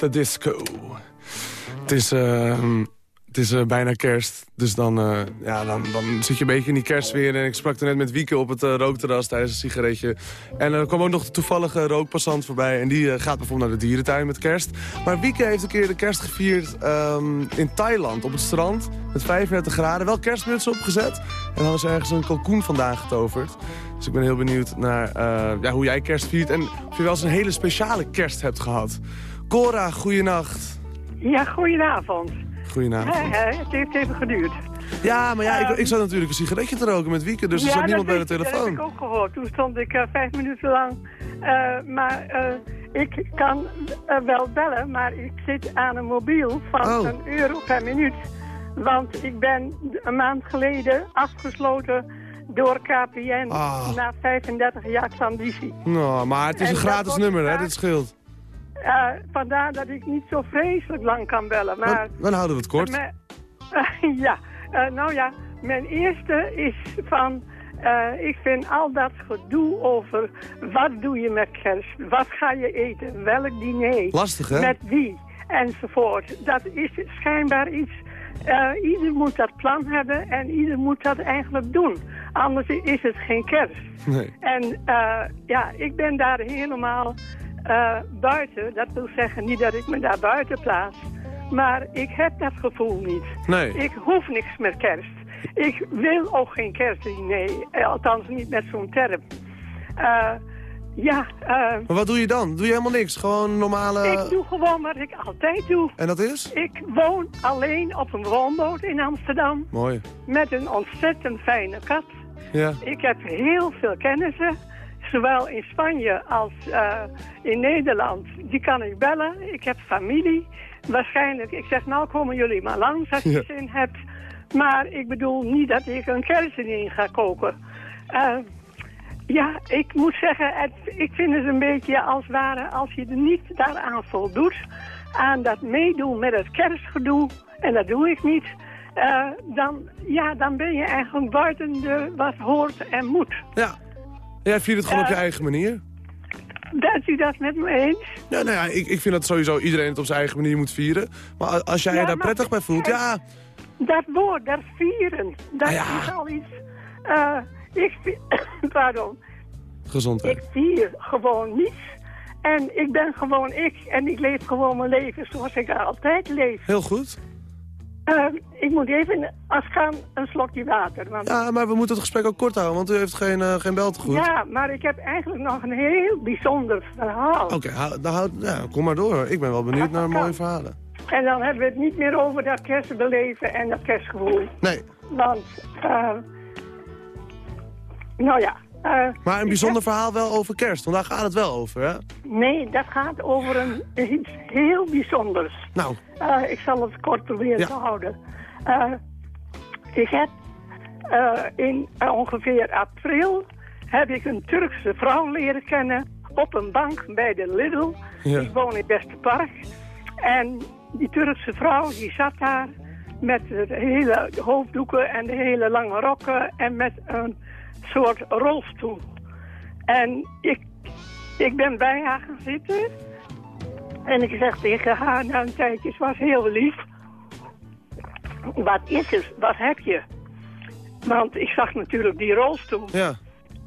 the disco. Het is, eh, het is eh, bijna kerst, dus dan, eh, ja, dan, dan zit je een beetje in die kerstsfeer. En ik sprak er net met Wieke op het eh, rookterras tijdens een sigaretje. En er kwam ook nog de toevallige rookpassant voorbij. En die gaat bijvoorbeeld naar de dierentuin met kerst. Maar Wieke heeft een keer de kerst gevierd ehm, in Thailand op het strand. Met 35 graden. Wel kerstmutsen opgezet. En dan hadden ze ergens een kalkoen vandaan getoverd. Dus ik ben heel benieuwd naar ja, hoe jij kerst viert. En of je wel eens een hele speciale kerst hebt gehad. Cora, goeienacht. Ja, goedenavond. Goedenavond. Hè, het heeft even geduurd. Ja, maar ja, ik, ik zat natuurlijk een sigaretje te roken met Wieke, dus er ja, zat niemand bij de telefoon. Dat heb ik ook gehoord. Toen stond ik eh, vijf minuten lang. Eh, maar eh, ik kan wel bellen, maar ik zit aan een mobiel van Oh. een euro per minuut. Want ik ben een maand geleden afgesloten door KPN Ah. na 35 jaar transitie. Nou, maar het is En een gratis nummer, hè, dit scheelt. Eh, vandaar dat ik niet zo vreselijk lang kan bellen. Maar Dan, dan houden we het kort. Ja, eh, nou ja, mijn eerste is van... eh, ik vind al dat gedoe over wat doe je met kerst, wat ga je eten, welk diner, Lastig, hè? met wie, enzovoort. Dat is schijnbaar iets... ieder moet dat plan hebben en ieder moet dat eigenlijk doen. Anders is het geen kerst. Nee. En ja, ik ben daar helemaal eh, buiten. Dat wil zeggen niet dat ik me daar buiten plaats. Maar ik heb dat gevoel niet. Nee. Ik hoef niks met kerst. Ik wil ook geen kerstdiner. eh, Althans niet met zo'n term. Eh, ja, Maar wat doe je dan? Doe je helemaal niks? Gewoon normale... ik doe gewoon wat ik altijd doe. En dat is? Ik woon alleen op een woonboot in Amsterdam. Mooi. Met een ontzettend fijne kat. Ja. Ik heb heel veel kennissen, zowel in Spanje als eh, in Nederland. Die kan ik bellen. Ik heb familie. Waarschijnlijk, ik zeg nou komen jullie maar langs als je Ja. zin hebt. Maar ik bedoel niet dat ik een kerstdiner ga koken. Eh, ja, ik moet zeggen, het, ik vind het een beetje als het ware als je er niet daaraan voldoet. Aan dat meedoen met het kerstgedoe, en dat doe ik niet. eh, dan, ja, dan ben je eigenlijk buiten de, wat hoort en moet. Ja. Jij viert het gewoon op je Eh, eigen manier? Bent u dat met me eens? Ja, nou ja, ik, ik vind dat sowieso iedereen het op zijn eigen manier moet vieren. Maar als jij Ja, je daar prettig bij voelt, ja... Dat woord, dat vieren, dat Ah, ja. is al iets... eh, ik, pardon, Gezondheid. ik vier gewoon niets. En ik ben gewoon ik. En ik leef gewoon mijn leven zoals ik altijd leef. Heel goed. Eh, ik moet even, kan, een slokje water. Want, Ja, maar we moeten het gesprek ook kort houden, want u heeft geen, eh geen beltegoed. ja, maar ik heb eigenlijk nog een heel bijzonder verhaal. Oké, ja, kom maar door. Ik ben wel benieuwd naar mooie verhalen. En dan hebben we het niet meer over dat kerstbeleven en dat kerstgevoel. Nee, Want, eh, nou ja. Eh, maar een bijzonder verhaal wel over kerst, want daar gaat het wel over, hè? nee, dat gaat over een, iets heel bijzonders. Nou, Eh, ik zal het kort proberen Ja. te houden. Eh, ik heb in ongeveer april heb ik een Turkse vrouw leren kennen op een bank bij de Lidl. Ja. Ik woon in Westerpark. En die Turkse vrouw die zat daar met de hele hoofddoeken en de hele lange rokken en met een soort rolstoel. En ik, ik ben bij haar gaan zitten en ik zeg tegen haar na een tijdje, ze was heel lief. Wat is er? Wat heb je? Want ik zag natuurlijk die rolstoel. ja.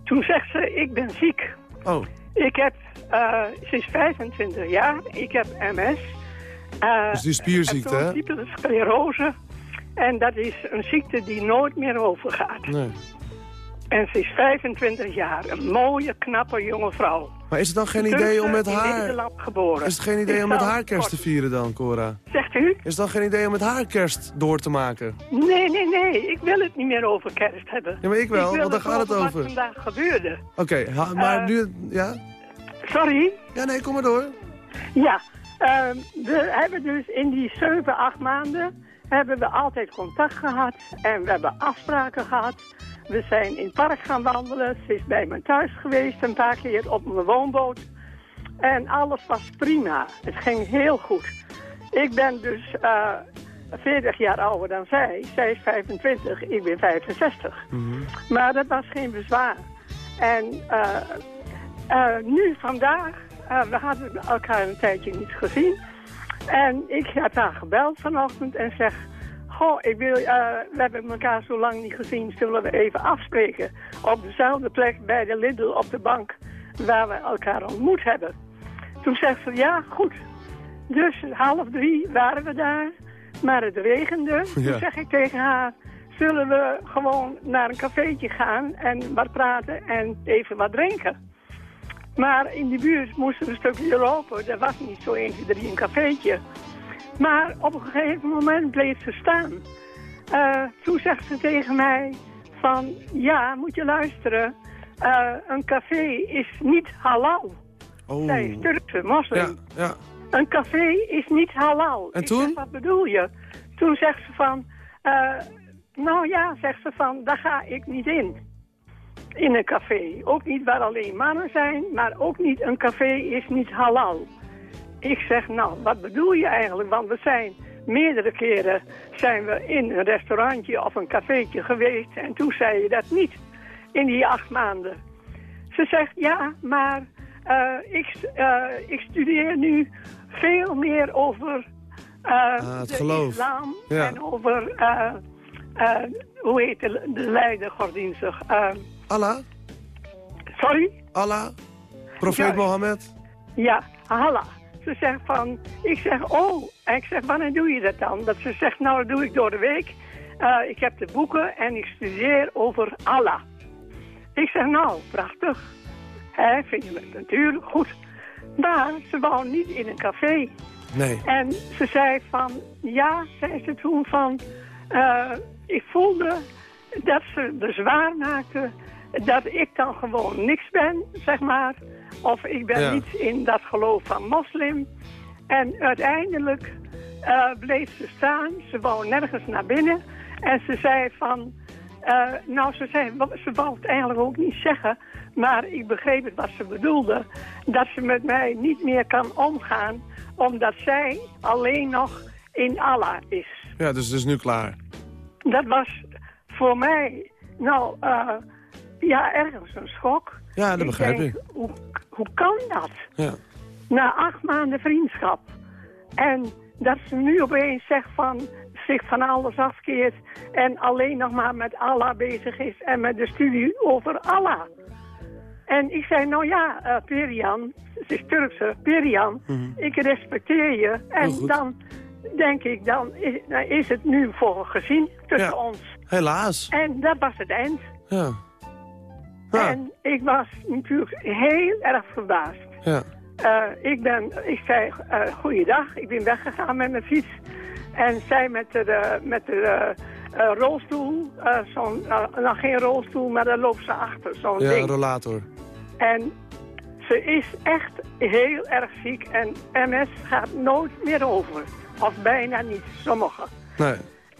Toen zegt ze, ik ben ziek. Oh, Ik heb, eh, ze is 25 jaar, ik heb MS. Eh, Dus die spierziekte, hè? Sclerose. En dat is een ziekte die nooit meer overgaat. nee. En ze is 25 jaar. Een mooie, knappe jonge vrouw. Maar is het dan geen Turkse idee om met in haar... Geboren. Is het geen idee om met haar kerst te vieren dan, Cora? Zegt u? Is het dan geen idee om met haar kerst door te maken? Nee, nee, nee. Ik wil het niet meer over kerst hebben. Ja, maar ik wel, want daar gaat het over. wat vandaag gebeurde. Oké, ha- maar Eh, nu... Ja? Sorry? Ja, nee, kom maar door. Ja, ehm, we hebben dus in die 7, 8 maanden hebben we altijd contact gehad en we hebben afspraken gehad. We zijn in het park gaan wandelen. Ze is bij me thuis geweest een paar keer op mijn woonboot. En alles was prima. Het ging heel goed. Ik ben dus eh 40 jaar ouder dan zij. Zij is 25, ik ben 65. Maar dat was geen bezwaar. En eh, eh, nu, vandaag, we hadden elkaar een tijdje niet gezien. En ik heb haar gebeld vanochtend en zeg... Goh, ik wil, eh, we hebben elkaar zo lang niet gezien. Zullen we even afspreken op dezelfde plek bij de Lidl op de bank... waar we elkaar ontmoet hebben. Toen zegt ze, ja, goed. Dus half drie waren we daar, maar het regende. Ja. Toen zeg ik tegen haar, zullen we gewoon naar een cafeetje gaan en wat praten en even wat drinken. Maar in die buurt moesten we een stukje lopen. Er was niet zo 1, 2, 3 een cafeetje. Maar op een gegeven moment bleef ze staan. Eh, toen zegt ze tegen mij van, ja, moet je luisteren. Eh, een café is niet halal. Oh. Zij is Turkse moslim. Ja, ja. Een café is niet halal. En toen? zeg, wat bedoel je? Toen zegt ze van, eh, nou ja, zegt ze van, daar ga ik niet in. In een café. Ook niet waar alleen mannen zijn, maar ook niet een café is niet halal. Ik zeg, nou, wat bedoel je eigenlijk? Want we zijn meerdere keren zijn we in een restaurantje of een cafeetje geweest en toen zei je dat niet in die acht maanden. Ze zegt, ja, maar eh, ik, eh, ik studeer nu veel meer over Ah, het de geloof. islam Ja. en over, hoe heet de, de leider godsdienstig? Allah? sorry? Allah? Profeet. Mohammed? Ja, Allah. Ze zegt van, ik zeg, oh. En ik zeg, wanneer doe je dat dan? Dat ze zegt, nou, dat doe ik door de week. Eh, ik heb de boeken en ik studeer over Allah. Ik zeg, nou, prachtig. Hè, vind je het natuurlijk goed. Maar ze wou niet in een café. Nee. En ze zei van, ja, zei ze toen van, eh, ik voelde dat ze bezwaar maakte dat ik dan gewoon niks ben, zeg maar. Of ik ben Ja. niet in dat geloof van moslim. En uiteindelijk eh, bleef ze staan, ze wou nergens naar binnen. En ze zei van, eh, nou ze zei, ze wou het eigenlijk ook niet zeggen. Maar ik begreep het wat ze bedoelde. Dat ze met mij niet meer kan omgaan, omdat zij alleen nog in Allah is. Ja, dus het is nu klaar. Dat was voor mij, nou, eh, ja, ergens een schok. Ja, dat begrijp denk, ik. Hoe, hoe kan dat? Ja. Na acht maanden vriendschap. En dat ze nu opeens zegt van zich van alles afkeert en alleen nog maar met Allah bezig is en met de studie over Allah. En ik zei, nou ja, eh Perian, ze is Turkse, Perian, ik respecteer je. En dan denk ik, dan is, het nu voor gezien tussen Ja. ons. Helaas. En dat was het eind. Ja. Ja. En ik was natuurlijk heel erg verbaasd. Ja. Eh, ik, ben, ik zei, eh goeiedag, ik ben weggegaan met mijn fiets. En zij met de, met de eh, rolstoel, zo'n, nou geen rolstoel, maar daar loopt ze achter, zo'n Ja, ding. rollator. En ze is echt heel erg ziek en MS gaat nooit meer over. Of bijna niet, sommigen. Nee.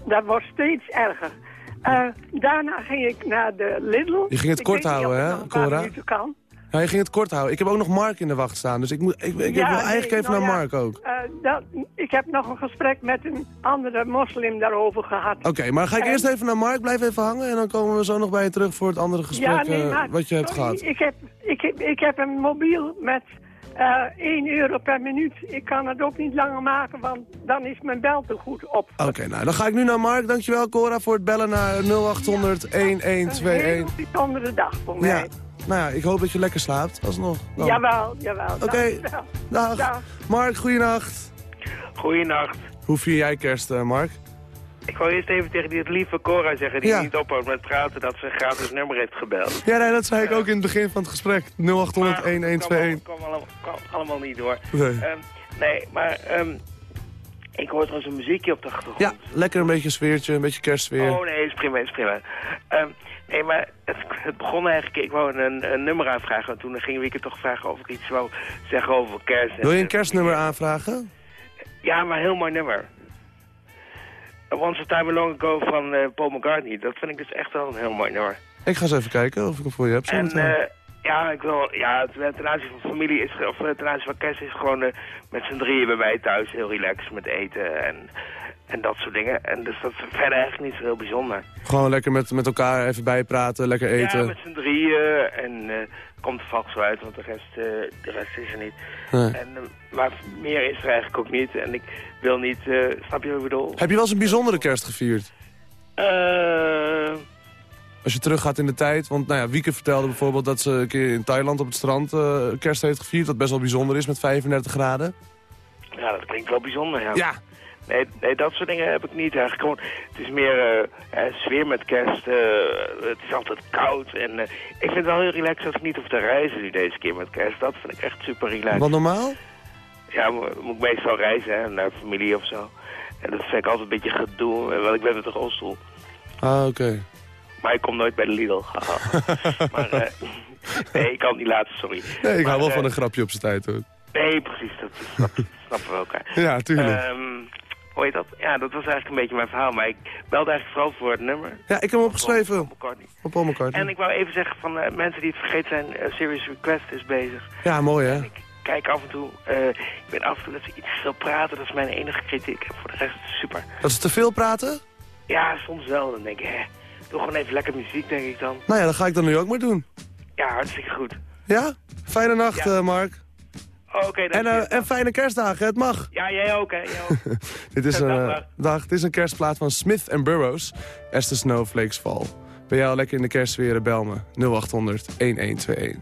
Dat wordt steeds erger. Eh, daarna ging ik naar de Lidl. Je ging het Ik kort houden, hè, Cora? kan. Ja, je ging het kort houden. Ik heb ook nog Mark in de wacht staan, dus ik, moet, ik, ik Ja, wil nee, eigenlijk even nou naar ja, Mark ook. eh, dat, ik heb nog een gesprek met een andere moslim daarover gehad. Oké, maar ga ik En- eerst even naar Mark, blijf even hangen... en dan komen we zo nog bij je terug voor het andere gesprek eh, wat je hebt sorry, gehad. Ik heb, ik, heb, ik heb een mobiel met eh 1 euro per minuut. Ik kan het ook niet langer maken, want dan is mijn bel te goed op. Oké, nou dan ga ik nu naar Mark. Dankjewel Cora voor het bellen naar 0800 Een 1121. heel bijzondere dag voor mij. Ja, nou ja, ik hoop dat je lekker slaapt, alsnog. dan. Jawel, jawel. Oké, dankjewel. dag. Dag. Mark, goeienacht. Goeienacht. Hoe vier jij kerst, eh, Mark? Ik wou eerst even tegen die lieve Cora zeggen die Ja. niet ophoudt met praten dat ze een gratis nummer heeft gebeld. Ja, nee, dat zei ik ook in het begin van het gesprek. 0800 kwam, 1121. kwam, allemaal, kwam allemaal niet door. Nee. Ehm, nee, maar ehm, ik hoor trouwens een muziekje op de achtergrond. Ja, lekker een beetje sfeertje, een beetje kerstsfeer. Oh nee, is prima, is prima. Ehm, nee, maar het, het begon eigenlijk, ik wou een, een nummer aanvragen. En toen ging Wieke toch vragen of ik iets wou zeggen over kerst. Wil je een kerstnummer aanvragen? Ja, maar een heel mooi nummer. Once a Time Long Ago van eh, Paul McCartney. Dat vind ik dus echt wel een heel mooi nummer. Ik ga eens even kijken of ik hem voor je heb. En eh, ja, ik wil, ja, ten aanzien van familie is, of ten aanzien van kerst is gewoon eh, met z'n drieën bij mij thuis heel relaxed met eten en, en dat soort dingen. En dus dat is verder eigenlijk niet zo heel bijzonder. Gewoon lekker met, met elkaar even bijpraten, lekker eten. Ja, met z'n drieën en eh komt er vast zo uit, want de rest, eh, de rest is er niet. Nee. En, maar meer is er eigenlijk ook niet en ik wil niet, snap je wat ik bedoel? Heb je wel eens een bijzondere kerst gevierd? Eh, Als je teruggaat in de tijd, want nou ja, Wieke vertelde bijvoorbeeld dat ze een keer in Thailand op het strand eh, kerst heeft gevierd. Wat best wel bijzonder is met 35 graden. Ja, dat klinkt wel bijzonder, ja. Ja. Nee, nee, dat soort dingen heb ik niet eigenlijk. Gewoon, het is meer eh, eh, sfeer met kerst. eh, het is altijd koud. En eh, ik vind het wel heel relaxed als ik niet hoef te reizen nu deze keer met kerst. Dat vind ik echt super relaxed. Wat normaal? Ja, mo- moet ik meestal reizen hè, naar familie of zo. En dat vind ik altijd een beetje gedoe, want ik ben met een rolstoel. Ah, oké. Maar ik kom nooit bij de Lidl. maar eh, nee, ik kan het niet laten, sorry. Nee, ik hou wel eh, van een grapje op zijn tijd hoor. Nee, precies. Dat snap, snappen we elkaar. Ja, tuurlijk. Ehm, hoe heet dat? Ja, dat was eigenlijk een beetje mijn verhaal. Maar ik belde eigenlijk vooral voor het nummer. Ja, ik heb hem opgeschreven. Paul McCartney. Op Paul McCartney. En ik wou even zeggen van eh, mensen die het vergeten zijn, eh, Serious Request is bezig. Ja, mooi hè? Kijk af en toe, eh, ik weet af en toe dat ze iets te veel praten, dat is mijn enige kritiek. Voor de rest is het super. Dat is te veel praten? Ja, soms wel. Dan denk ik, hè, doe gewoon even lekker muziek, denk ik dan. Nou ja, dat ga ik dan nu ook maar doen. Ja, hartstikke goed. Ja? Fijne nacht, Ja. eh, Mark. Oké, En, dank je. eh, en fijne kerstdagen, het mag. Ja, jij ook, hè. Jij ook. Dit is, Dag, een, dag. dag, het is een kerstplaat van Smith Burroughs. As the Snowflakes Fall. Ben jij al lekker in de kerstsfeer? Bel me 0800 1121.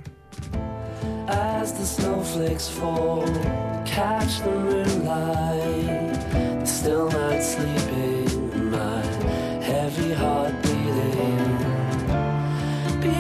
As the snowflakes fall, catch the moonlight. Still night sleeping, my heavy heart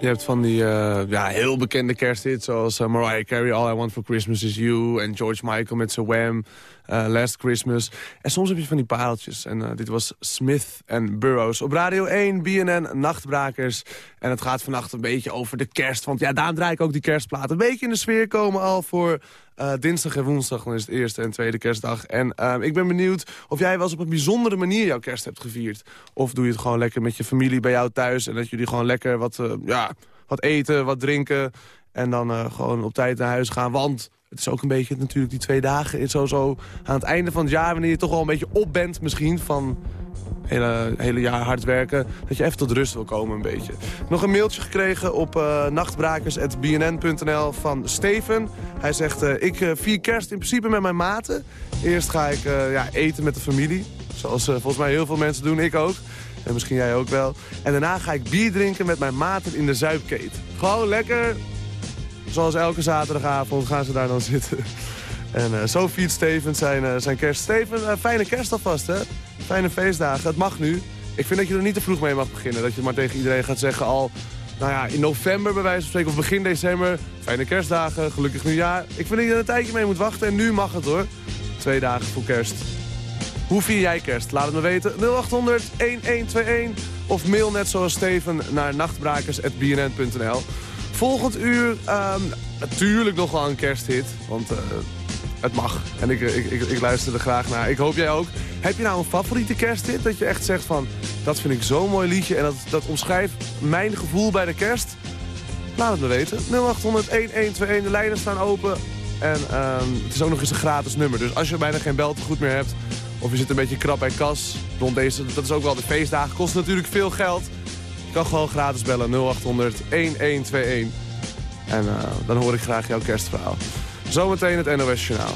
Je hebt van die eh, ja, heel bekende kersthits zoals eh, Mariah Carey, All I Want For Christmas Is You... en George Michael met zijn Wham, eh, Last Christmas. En soms heb je van die pareltjes. En eh, dit was Smith en Burroughs. Op Radio 1, BNN, Nachtbrakers. En het gaat vannacht een beetje over de kerst. Want ja, daarom draai ik ook die kerstplaat. Een beetje in de sfeer komen al voor eh, dinsdag en woensdag. Dan is het eerste en tweede kerstdag. En ik ben benieuwd of jij wel eens op een bijzondere manier jouw kerst hebt gevierd. Of doe je het gewoon lekker met je familie bij jou thuis. En dat jullie gewoon lekker wat, ja, wat eten, wat drinken. En dan gewoon op tijd naar huis gaan. Want het is ook een beetje natuurlijk die twee dagen. Is sowieso aan het einde van het jaar, wanneer je toch wel een beetje op bent misschien van hele, hele jaar hard werken, dat je even tot rust wil komen een beetje. Nog een mailtje gekregen op eh nachtbrakers.bnn.nl van Steven. Hij zegt, eh, ik eh, vier kerst in principe met mijn maten. Eerst ga ik ja, eten met de familie, zoals volgens mij heel veel mensen doen, ik ook. En misschien jij ook wel. En daarna ga ik bier drinken met mijn maten in de Zuipkeet. Gewoon lekker, zoals elke zaterdagavond gaan ze daar dan zitten. En eh, zo viert Steven zijn, eh, zijn kerst. Steven, eh, fijne kerst alvast, hè? Fijne feestdagen. Het mag nu. Ik vind dat je er niet te vroeg mee mag beginnen. Dat je maar tegen iedereen gaat zeggen al... Nou ja, in november bij wijze van spreken, of begin december... Fijne kerstdagen, gelukkig nieuwjaar. Ik vind dat je er een tijdje mee moet wachten. En nu mag het, hoor. Twee dagen voor kerst. Hoe vier jij kerst? Laat het me weten. 0800-1121 of mail net zoals Steven naar nachtbrakers.bnn.nl. Volgend uur ehm, natuurlijk nog wel een kersthit. Want eh, het mag. En ik, ik, ik, ik luister er graag naar. Ik hoop jij ook. Heb je nou een favoriete kersthit? Dat je echt zegt van, dat vind ik zo'n mooi liedje. En dat, dat omschrijft mijn gevoel bij de kerst. Laat het me weten. 0800-1121. De lijnen staan open. En ehm, het is ook nog eens een gratis nummer. Dus als je bijna geen beltegoed meer hebt... of je zit een beetje krap bij kas... rond deze, dat is ook wel de feestdagen. Kost natuurlijk veel geld. Je kan gewoon gratis bellen. 0800-1121. En eh, dan hoor ik graag jouw kerstverhaal. Zometeen het NOS Journaal.